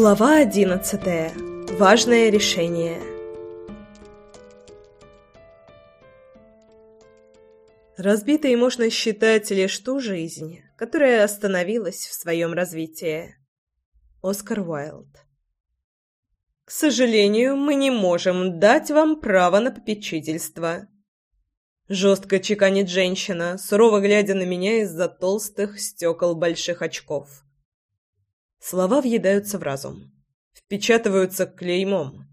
Глава одиннадцатая. Важное решение. Разбитой можно считать лишь ту жизнь, которая остановилась в своем развитии. Оскар Уайлд. К сожалению, мы не можем дать вам право на попечительство. Жестко чеканит женщина, сурово глядя на меня из-за толстых стекол больших очков. Слова въедаются в разум, впечатываются клеймом.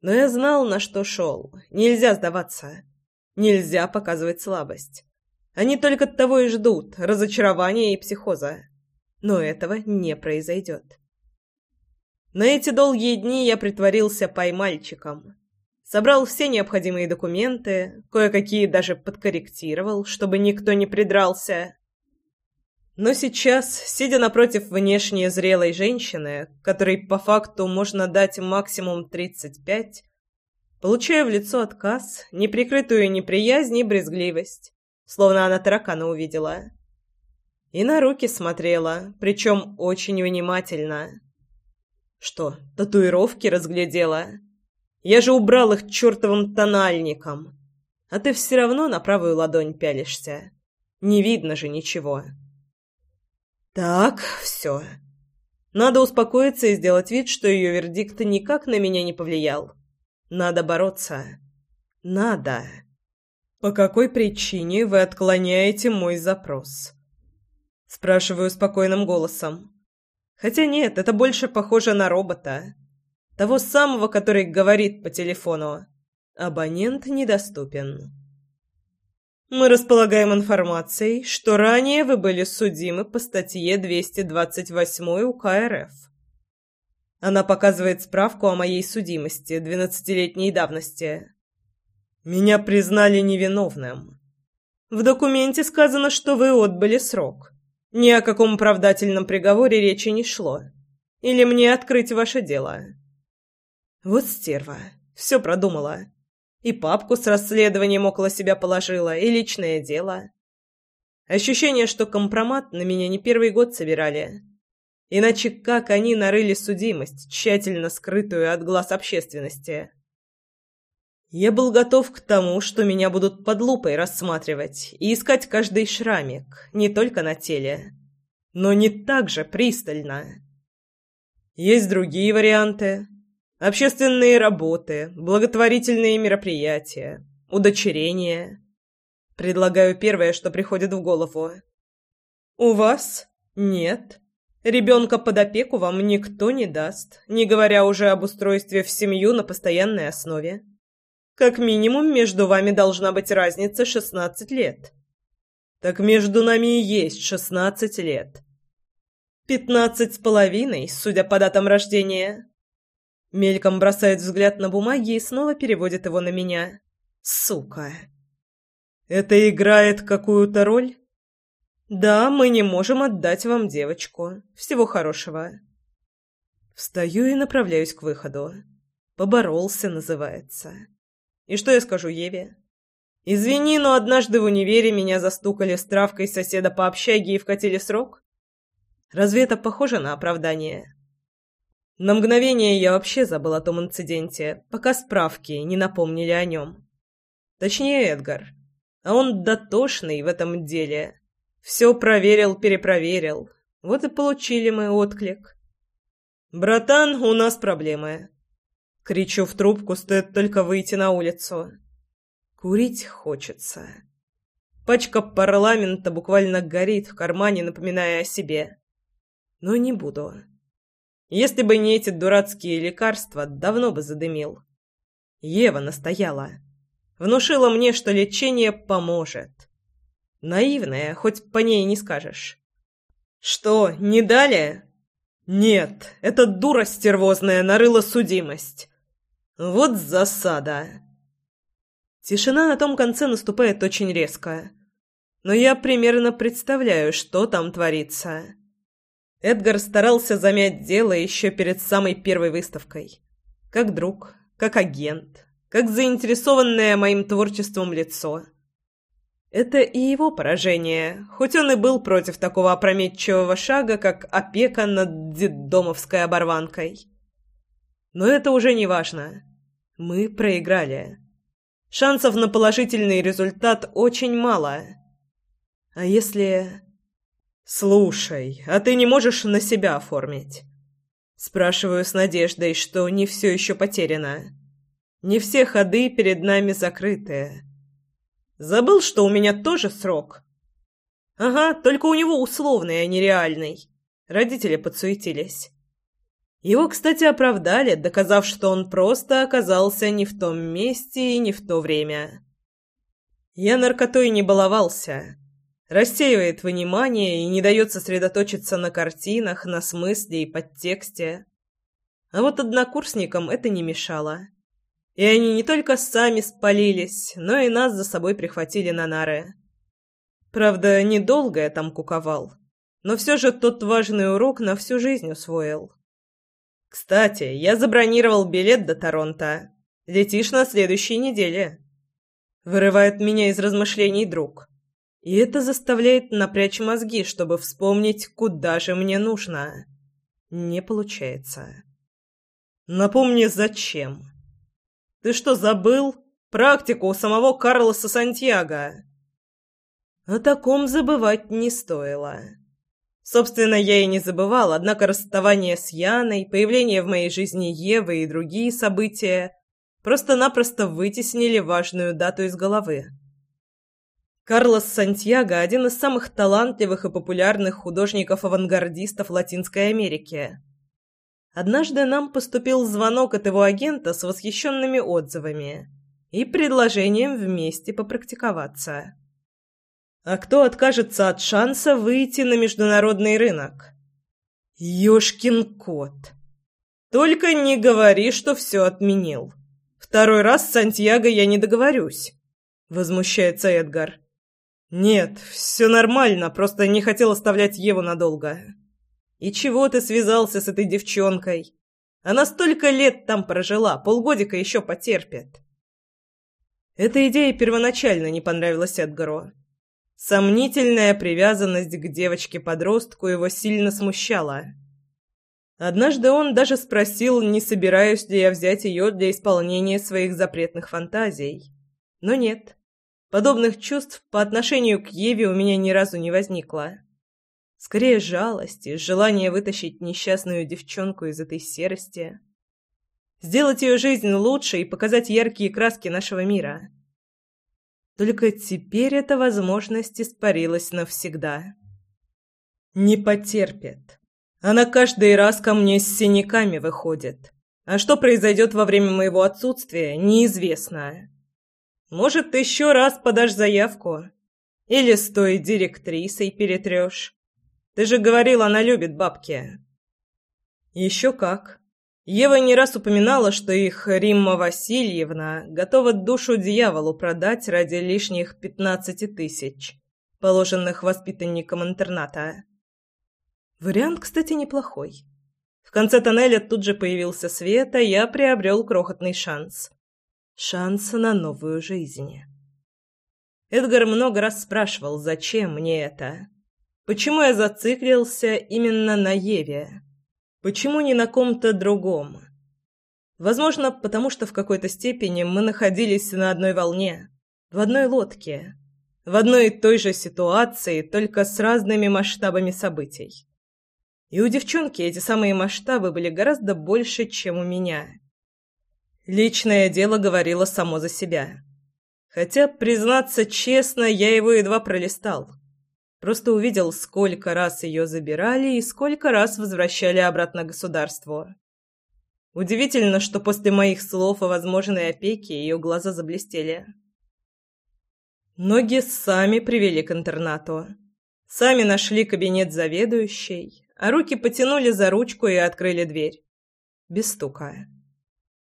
Но я знал, на что шел. Нельзя сдаваться. Нельзя показывать слабость. Они только того и ждут, разочарования и психоза. Но этого не произойдет. На эти долгие дни я притворился поймальчиком. Собрал все необходимые документы, кое-какие даже подкорректировал, чтобы никто не придрался. Но сейчас, сидя напротив внешне зрелой женщины, которой по факту можно дать максимум 35, получая в лицо отказ, неприкрытую неприязнь и брезгливость, словно она таракана увидела. И на руки смотрела, причем очень внимательно. Что, татуировки разглядела? Я же убрал их чертовым тональником. А ты все равно на правую ладонь пялишься. Не видно же ничего. Так, все. Надо успокоиться и сделать вид, что ее вердикт никак на меня не повлиял. Надо бороться. Надо. По какой причине вы отклоняете мой запрос? Спрашиваю спокойным голосом. Хотя нет, это больше похоже на робота. Того самого, который говорит по телефону. Абонент недоступен. Мы располагаем информацией, что ранее вы были судимы по статье 228 УК РФ. Она показывает справку о моей судимости двенадцатилетней давности. Меня признали невиновным. В документе сказано, что вы отбыли срок. Ни о каком оправдательном приговоре речи не шло. Или мне открыть ваше дело? Вот стерва. Все продумала. И папку с расследованием около себя положила, и личное дело. Ощущение, что компромат на меня не первый год собирали. Иначе как они нарыли судимость, тщательно скрытую от глаз общественности? Я был готов к тому, что меня будут под лупой рассматривать и искать каждый шрамик, не только на теле, но не так же пристально. Есть другие варианты, Общественные работы, благотворительные мероприятия, удочерение. Предлагаю первое, что приходит в голову. У вас? Нет. Ребенка под опеку вам никто не даст, не говоря уже об устройстве в семью на постоянной основе. Как минимум между вами должна быть разница 16 лет. Так между нами и есть 16 лет. Пятнадцать с половиной, судя по датам рождения. Мельком бросает взгляд на бумаги и снова переводит его на меня. Сука. Это играет какую-то роль? Да, мы не можем отдать вам девочку. Всего хорошего. Встаю и направляюсь к выходу. Поборолся, называется. И что я скажу Еве? Извини, но однажды в универе меня застукали с травкой соседа по общаге и вкатили срок. Разве это похоже на оправдание? На мгновение я вообще забыл о том инциденте, пока справки не напомнили о нем. Точнее, Эдгар. А он дотошный в этом деле. Все проверил, перепроверил. Вот и получили мы отклик. «Братан, у нас проблемы». Кричу в трубку, стоит только выйти на улицу. Курить хочется. Пачка парламента буквально горит в кармане, напоминая о себе. Но не буду. Если бы не эти дурацкие лекарства, давно бы задымил. Ева настояла. Внушила мне, что лечение поможет. Наивная, хоть по ней не скажешь. Что, не дали? Нет, эта дура стервозная нарыла судимость. Вот засада. Тишина на том конце наступает очень резко. Но я примерно представляю, что там творится. Эдгар старался замять дело еще перед самой первой выставкой. Как друг, как агент, как заинтересованное моим творчеством лицо. Это и его поражение, хоть он и был против такого опрометчивого шага, как опека над детдомовской оборванкой. Но это уже не важно. Мы проиграли. Шансов на положительный результат очень мало. А если... «Слушай, а ты не можешь на себя оформить?» Спрашиваю с надеждой, что не все еще потеряно. Не все ходы перед нами закрыты. Забыл, что у меня тоже срок? Ага, только у него условный, а не реальный. Родители подсуетились. Его, кстати, оправдали, доказав, что он просто оказался не в том месте и не в то время. Я наркотой не баловался. Рассеивает внимание и не дает сосредоточиться на картинах, на смысле и подтексте. А вот однокурсникам это не мешало. И они не только сами спалились, но и нас за собой прихватили на нары. Правда, недолго я там куковал, но все же тот важный урок на всю жизнь усвоил. Кстати, я забронировал билет до Торонто. Летишь на следующей неделе. Вырывает меня из размышлений друг. И это заставляет напрячь мозги, чтобы вспомнить, куда же мне нужно. Не получается. Напомни, зачем. Ты что, забыл? Практику у самого Карлоса Сантьяго. О таком забывать не стоило. Собственно, я и не забывал, однако расставание с Яной, появление в моей жизни Евы и другие события просто-напросто вытеснили важную дату из головы. Карлос Сантьяго – один из самых талантливых и популярных художников-авангардистов Латинской Америки. Однажды нам поступил звонок от его агента с восхищенными отзывами и предложением вместе попрактиковаться. А кто откажется от шанса выйти на международный рынок? Ёшкин кот. Только не говори, что все отменил. Второй раз с Сантьяго я не договорюсь. Возмущается Эдгар. Нет, все нормально, просто не хотел оставлять Еву надолго. «И чего ты связался с этой девчонкой? Она столько лет там прожила, полгодика еще потерпит». Эта идея первоначально не понравилась Эдгару. Сомнительная привязанность к девочке-подростку его сильно смущала. Однажды он даже спросил, не собираюсь ли я взять ее для исполнения своих запретных фантазий. Но нет. Подобных чувств по отношению к Еве у меня ни разу не возникло. Скорее жалости, желание вытащить несчастную девчонку из этой серости. Сделать ее жизнь лучше и показать яркие краски нашего мира. Только теперь эта возможность испарилась навсегда. Не потерпит. Она каждый раз ко мне с синяками выходит. А что произойдет во время моего отсутствия, неизвестно. Может, еще раз подашь заявку? Или с той директрисой перетрешь? Ты же говорил, она любит бабки. Еще как. Ева не раз упоминала, что их Римма Васильевна готова душу дьяволу продать ради лишних пятнадцати тысяч, положенных воспитанникам интерната. Вариант, кстати, неплохой. В конце тоннеля тут же появился свет, а я приобрел крохотный шанс. Шанс на новую жизнь. Эдгар много раз спрашивал, зачем мне это. Почему я зациклился именно на Еве? Почему не на ком-то другом? Возможно, потому что в какой-то степени мы находились на одной волне, в одной лодке, в одной и той же ситуации, только с разными масштабами событий. И у девчонки эти самые масштабы были гораздо больше, чем у меня. Личное дело говорило само за себя. Хотя, признаться честно, я его едва пролистал. Просто увидел, сколько раз ее забирали и сколько раз возвращали обратно государству. Удивительно, что после моих слов о возможной опеке ее глаза заблестели. Ноги сами привели к интернату. Сами нашли кабинет заведующей, а руки потянули за ручку и открыли дверь. Без стука.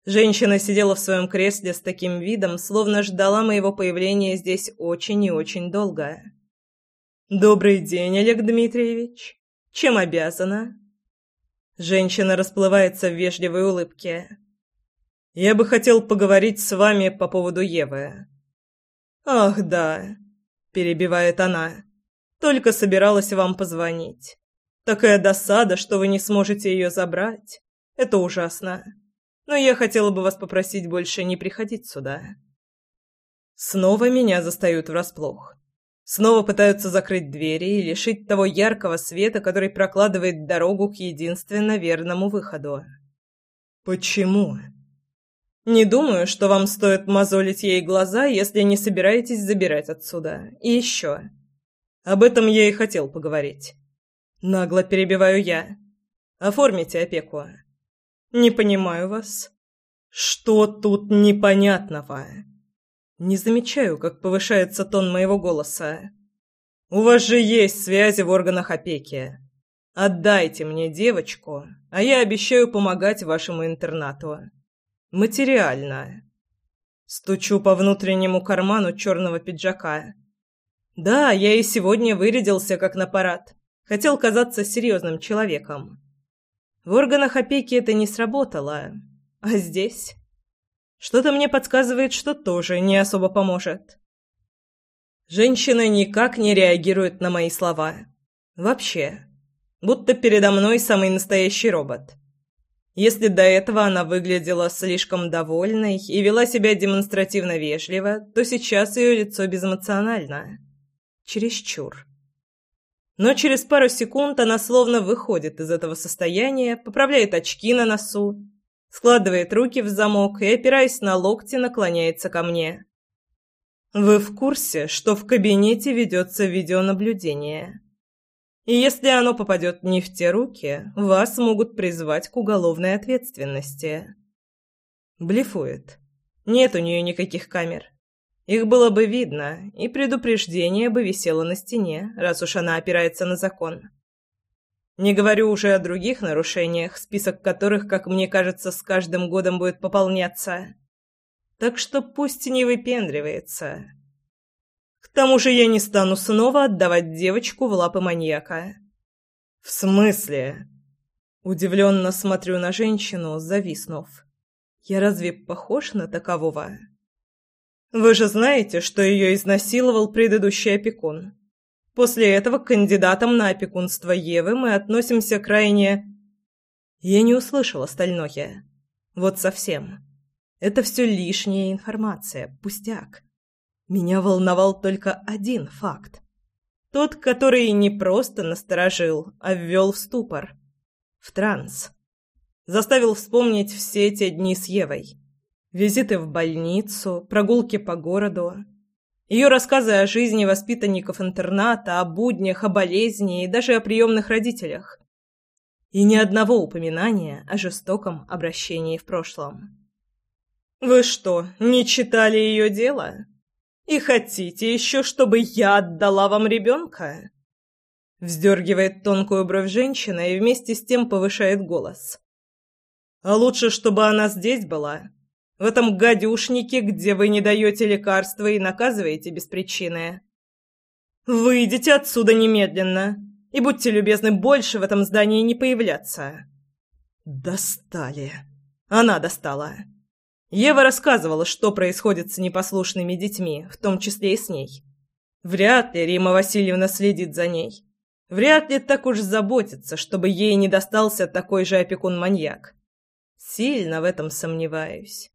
Женщина сидела в своем кресле с таким видом, словно ждала моего появления здесь очень и очень долго. «Добрый день, Олег Дмитриевич. Чем обязана?» Женщина расплывается в вежливой улыбке. «Я бы хотел поговорить с вами по поводу Евы». «Ах, да». перебивает она. «Только собиралась вам позвонить. Такая досада, что вы не сможете ее забрать. Это ужасно. Но я хотела бы вас попросить больше не приходить сюда». Снова меня застают врасплох. Снова пытаются закрыть двери и лишить того яркого света, который прокладывает дорогу к единственно верному выходу. Почему? Не думаю, что вам стоит мозолить ей глаза, если не собираетесь забирать отсюда. И еще. Об этом я и хотел поговорить. Нагло перебиваю я. Оформите опеку. Не понимаю вас. Что тут непонятного? Не замечаю, как повышается тон моего голоса. У вас же есть связи в органах опеки. Отдайте мне девочку, а я обещаю помогать вашему интернату. Материально. Стучу по внутреннему карману черного пиджака. Да, я и сегодня вырядился как на парад. Хотел казаться серьезным человеком. В органах опеки это не сработало. А здесь... Что-то мне подсказывает, что тоже не особо поможет. Женщина никак не реагирует на мои слова. Вообще. Будто передо мной самый настоящий робот. Если до этого она выглядела слишком довольной и вела себя демонстративно вежливо, то сейчас ее лицо безэмоционально. Чересчур. Но через пару секунд она словно выходит из этого состояния, поправляет очки на носу, складывает руки в замок и, опираясь на локти, наклоняется ко мне. «Вы в курсе, что в кабинете ведется видеонаблюдение?» И если оно попадет не в те руки, вас могут призвать к уголовной ответственности. Блефует. Нет у нее никаких камер. Их было бы видно, и предупреждение бы висело на стене, раз уж она опирается на закон. Не говорю уже о других нарушениях, список которых, как мне кажется, с каждым годом будет пополняться. Так что пусть не выпендривается. К тому же я не стану снова отдавать девочку в лапы маньяка. В смысле? Удивленно смотрю на женщину, зависнув. Я разве похож на такового? Вы же знаете, что ее изнасиловал предыдущий опекун. После этого к кандидатам на опекунство Евы мы относимся крайне... Я не услышала остальное. Вот совсем. Это все лишняя информация, пустяк. Меня волновал только один факт. Тот, который не просто насторожил, а ввел в ступор. В транс. Заставил вспомнить все те дни с Евой. Визиты в больницу, прогулки по городу, ее рассказы о жизни воспитанников интерната, о буднях, о болезни и даже о приемных родителях. И ни одного упоминания о жестоком обращении в прошлом. «Вы что, не читали ее дело? И хотите еще, чтобы я отдала вам ребенка?» Вздергивает тонкую бровь женщина и вместе с тем повышает голос. «А лучше, чтобы она здесь была, в этом гадюшнике, где вы не даете лекарства и наказываете без причины. Выйдите отсюда немедленно и будьте любезны больше в этом здании не появляться. Достали. Она достала. Ева рассказывала, что происходит с непослушными детьми, в том числе и с ней. Вряд ли Рима Васильевна следит за ней. Вряд ли так уж заботится, чтобы ей не достался такой же опекун-маньяк. Сильно в этом сомневаюсь.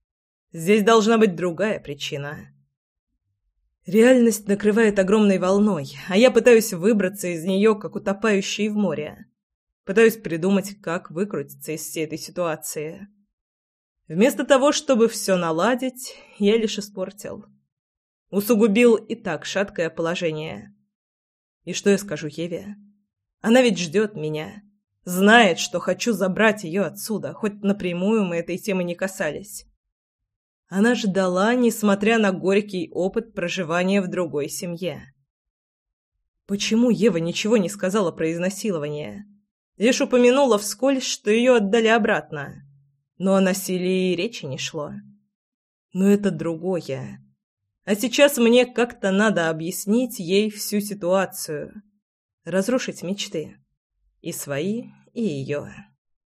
Здесь должна быть другая причина. Реальность накрывает огромной волной, а я пытаюсь выбраться из нее, как утопающий в море. Пытаюсь придумать, как выкрутиться из всей этой ситуации. Вместо того, чтобы все наладить, я лишь испортил. Усугубил и так шаткое положение. И что я скажу Еве? Она ведь ждет меня. Знает, что хочу забрать ее отсюда, хоть напрямую мы этой темы не касались. Она ждала, несмотря на горький опыт проживания в другой семье. Почему Ева ничего не сказала про изнасилование? Лишь упомянула вскользь, что ее отдали обратно. Но о насилии и речи не шло. Но это другое. А сейчас мне как-то надо объяснить ей всю ситуацию. Разрушить мечты. И свои, и ее.